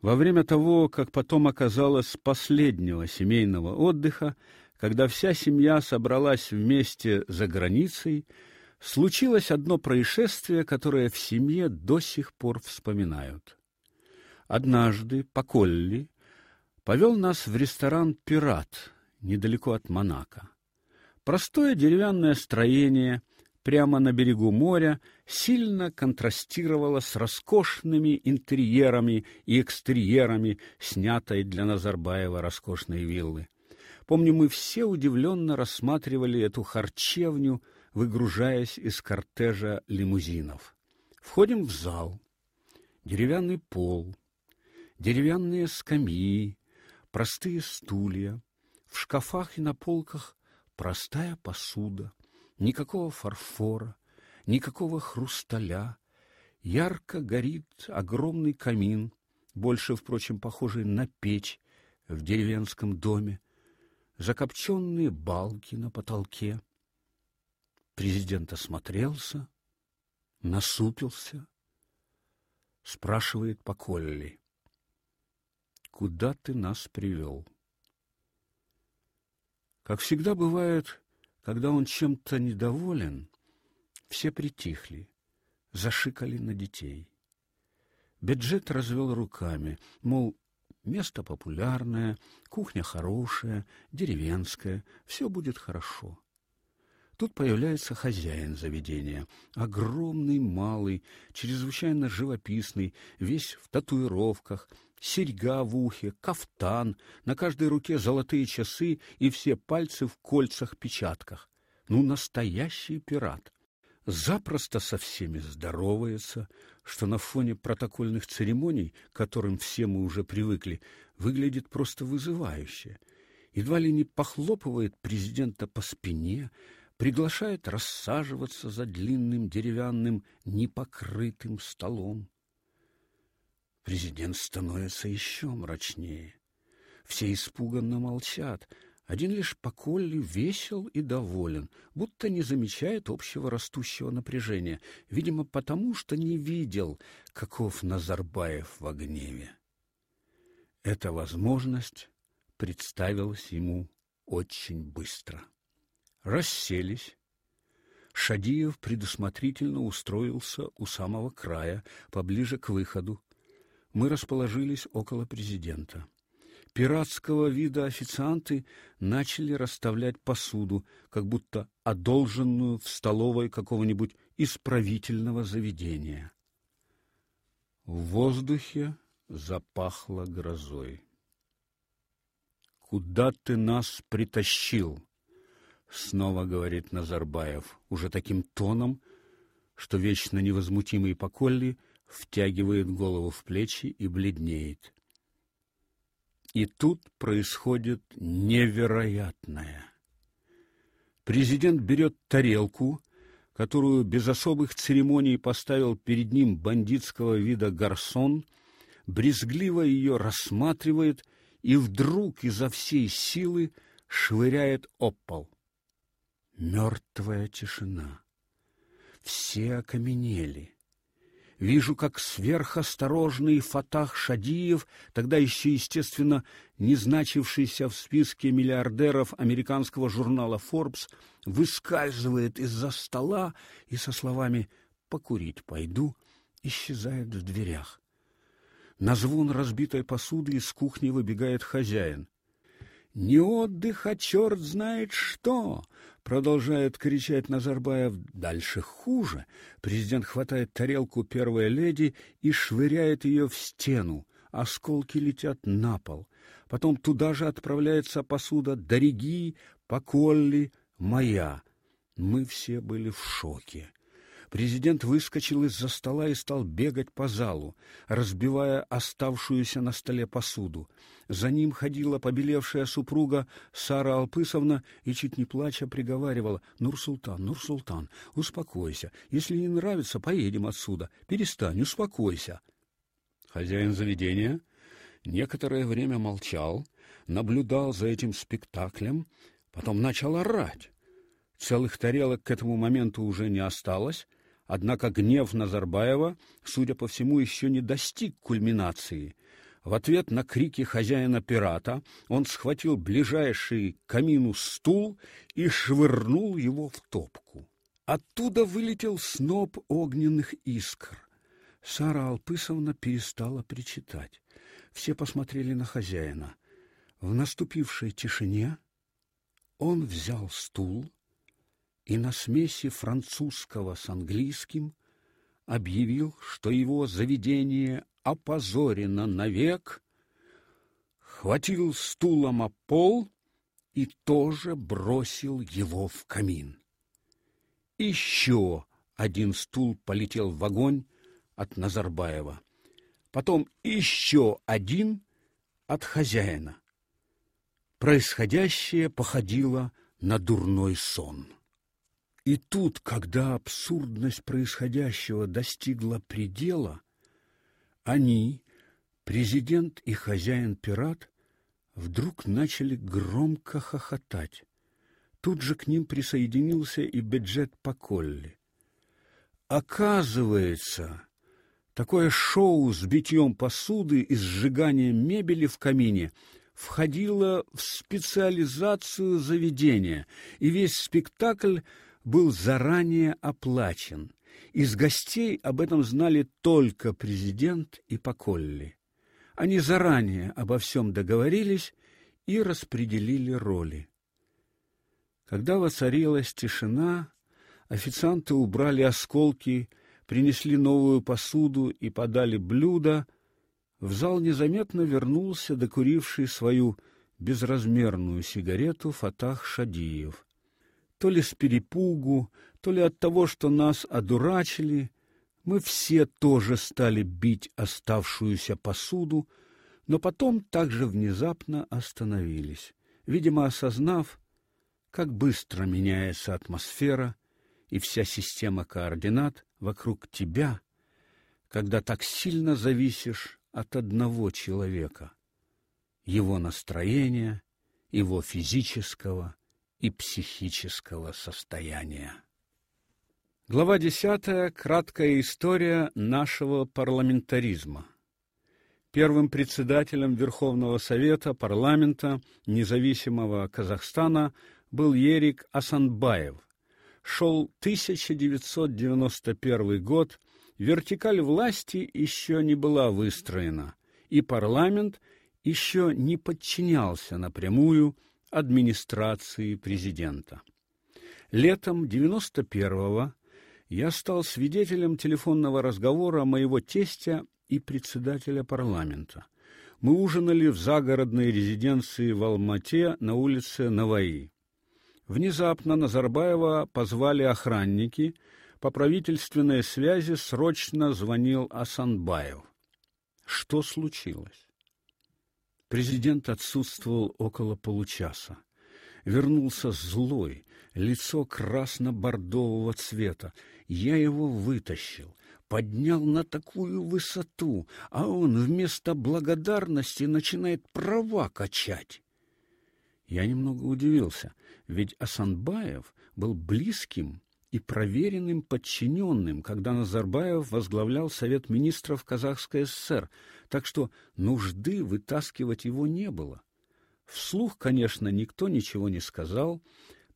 Во время того, как потом оказалось, последнего семейного отдыха, когда вся семья собралась вместе за границей, случилось одно происшествие, которое в семье до сих пор вспоминают. Однажды Поколли повел нас в ресторан Пират недалеко от Монако. Простое деревянное строение прямо на берегу моря сильно контрастировало с роскошными интерьерами и экстерьерами снятой для Назарбаева роскошной виллы. Помню, мы все удивленно рассматривали эту харчевню, выгружаясь из кортежа лимузинов. Входим в зал. Деревянный пол, деревянные скамьи, простые стулья, в шкафах и на полках простая посуда, никакого фарфора, никакого хрусталя. Ярко горит огромный камин, больше, впрочем, похожий на печь в деревенском доме, закопченные балки на потолке. Президент осмотрелся, насупился, спрашивает Поколли. «Куда ты нас привел?» Как всегда бывает, когда он чем-то недоволен, все притихли, зашикали на детей. Бюджет развел руками, мол, место популярное, кухня хорошая, деревенская, все будет хорошо. Тут появляется хозяин заведения, огромный, малый, чрезвычайно живописный, весь в татуировках, серьга в ухе, кафтан, на каждой руке золотые часы и все пальцы в кольцах-печатках. Ну, настоящий пират. Запросто со всеми здоровается, что на фоне протокольных церемоний, к которым все мы уже привыкли, выглядит просто вызывающе. Едва ли не похлопывает президента по спине, приглашает рассаживаться за длинным деревянным непокрытым столом. Президент становится еще мрачнее. Все испуганно молчат. Один лишь Поколли весел и доволен, будто не замечает общего растущего напряжения, видимо, потому что не видел, каков Назарбаев в гневе. Эта возможность представилась ему очень быстро. Расселись. Шадиев предусмотрительно устроился у самого края, поближе к выходу, мы расположились около президента. Пиратского вида официанты начали расставлять посуду, как будто одолженную в столовой какого-нибудь исправительного заведения. В воздухе запахло грозой. Куда ты нас притащил? снова говорит Назарбаев, уже таким тоном, что вечно невозмутимый Поколли втягивает голову в плечи и бледнеет. И тут происходит невероятное. Президент берет тарелку, которую без особых церемоний поставил перед ним бандитского вида гарсон, брезгливо ее рассматривает и вдруг изо всей силы швыряет об пол. Мертвая тишина. Все окаменели. Вижу, как сверхосторожный Фатах Шадиев, тогда еще, естественно, не значившийся в списке миллиардеров американского журнала Forbes, выскальзывает из-за стола и со словами «покурить пойду» исчезает в дверях. На звон разбитой посуды из кухни выбегает хозяин. «Не отдых, а черт знает что!» Продолжает кричать Назарбаев. Дальше хуже. Президент хватает тарелку первой леди и швыряет ее в стену. Осколки летят на пол. Потом туда же отправляется посуда Дориги, Поколли, моя. Мы все были в шоке. Президент выскочил из-за стола и стал бегать по залу, разбивая оставшуюся на столе посуду. За ним ходила побелевшая супруга Сара Алпысовна и чуть не плача приговаривала: "Нурсултан, Нурсултан, успокойся. Если не нравится, поедем отсюда. Перестань, успокойся". Хозяин заведения некоторое время молчал, наблюдал за этим спектаклем, потом начал орать. Целых тарелок к этому моменту уже не осталось. Однако гнев Назарбаева, судя по всему, еще не достиг кульминации. В ответ на крики хозяина пирата он схватил ближайший к камину стул и швырнул его в топку. Оттуда вылетел сноп огненных искр. Сара Алпысовна перестала причитать. Все посмотрели на хозяина. В наступившей тишине он взял стул и на смеси французского с английским объявил, что его заведение опозорено навек, хватил стулом о пол и тоже бросил его в камин. Еще один стул полетел в огонь от Назарбаева. Потом еще один от хозяина. Происходящее походило на дурной сон. И тут, когда абсурдность происходящего достигла предела, они, президент и хозяин-пират, вдруг начали громко хохотать. Тут же к ним присоединился и бюджет Поколли. Оказывается, такое шоу с битьем посуды и сжиганием мебели в камине входило в специализацию заведения, и весь спектакль был заранее оплачен. Из гостей об этом знали только президент и Поколли. Они заранее обо всем договорились и распределили роли. Когда воцарилась тишина, официанты убрали осколки, принесли новую посуду и подали блюда. В зал незаметно вернулся докуривший свою безразмерную сигарету Фатах Шадиев. То ли с перепугу, то ли от того, что нас одурачили, мы все тоже стали бить оставшуюся посуду, но потом также внезапно остановились, видимо, осознав, как быстро меняется атмосфера и вся система координат вокруг тебя, когда так сильно зависишь от одного человека, его настроения, его физического и психического состояния. Глава 10. Краткая история нашего парламентаризма. Первым председателем Верховного совета парламента независимого Казахстана был Ерик Асанбаев. Шел 1991 год, вертикаль власти еще не была выстроена, и парламент еще не подчинялся напрямую администрации президента. Летом 91-го я стал свидетелем телефонного разговора моего тестя и председателя парламента. Мы ужинали в загородной резиденции в Алмате на улице Наваи. Внезапно Назарбаева позвали охранники. По правительственной связи срочно звонил Асанбаев. Что случилось? Президент отсутствовал около получаса. Вернулся злой, лицо красно-бордового цвета. Я его вытащил, поднял на такую высоту, а он вместо благодарности начинает права качать. Я немного удивился, ведь Асанбаев был близким и проверенным подчиненным, когда Назарбаев возглавлял Совет министров Казахской ССР, так что нужды вытаскивать его не было. Вслух, конечно, никто ничего не сказал.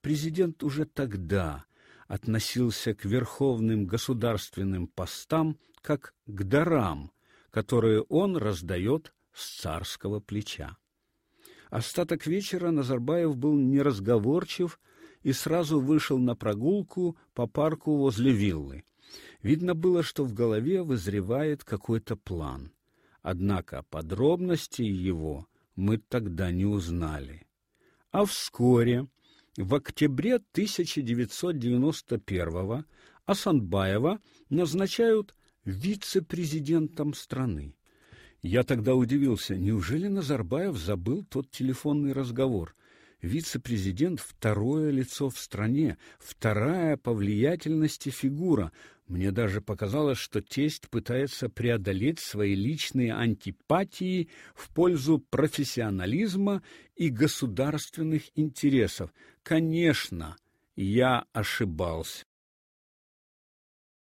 Президент уже тогда относился к верховным государственным постам как к дарам, которые он раздает с царского плеча. Остаток вечера Назарбаев был неразговорчив и сразу вышел на прогулку по парку возле виллы. Видно было, что в голове вызревает какой-то план. Однако подробностей его мы тогда не узнали. А вскоре в октябре 1991 Асанбаева назначают вице-президентом страны. Я тогда удивился, неужели Назарбаев забыл тот телефонный разговор? Вице-президент второе лицо в стране, вторая по влиятельности фигура. Мне даже показалось, что тесть пытается преодолеть свои личные антипатии в пользу профессионализма и государственных интересов. Конечно, я ошибался.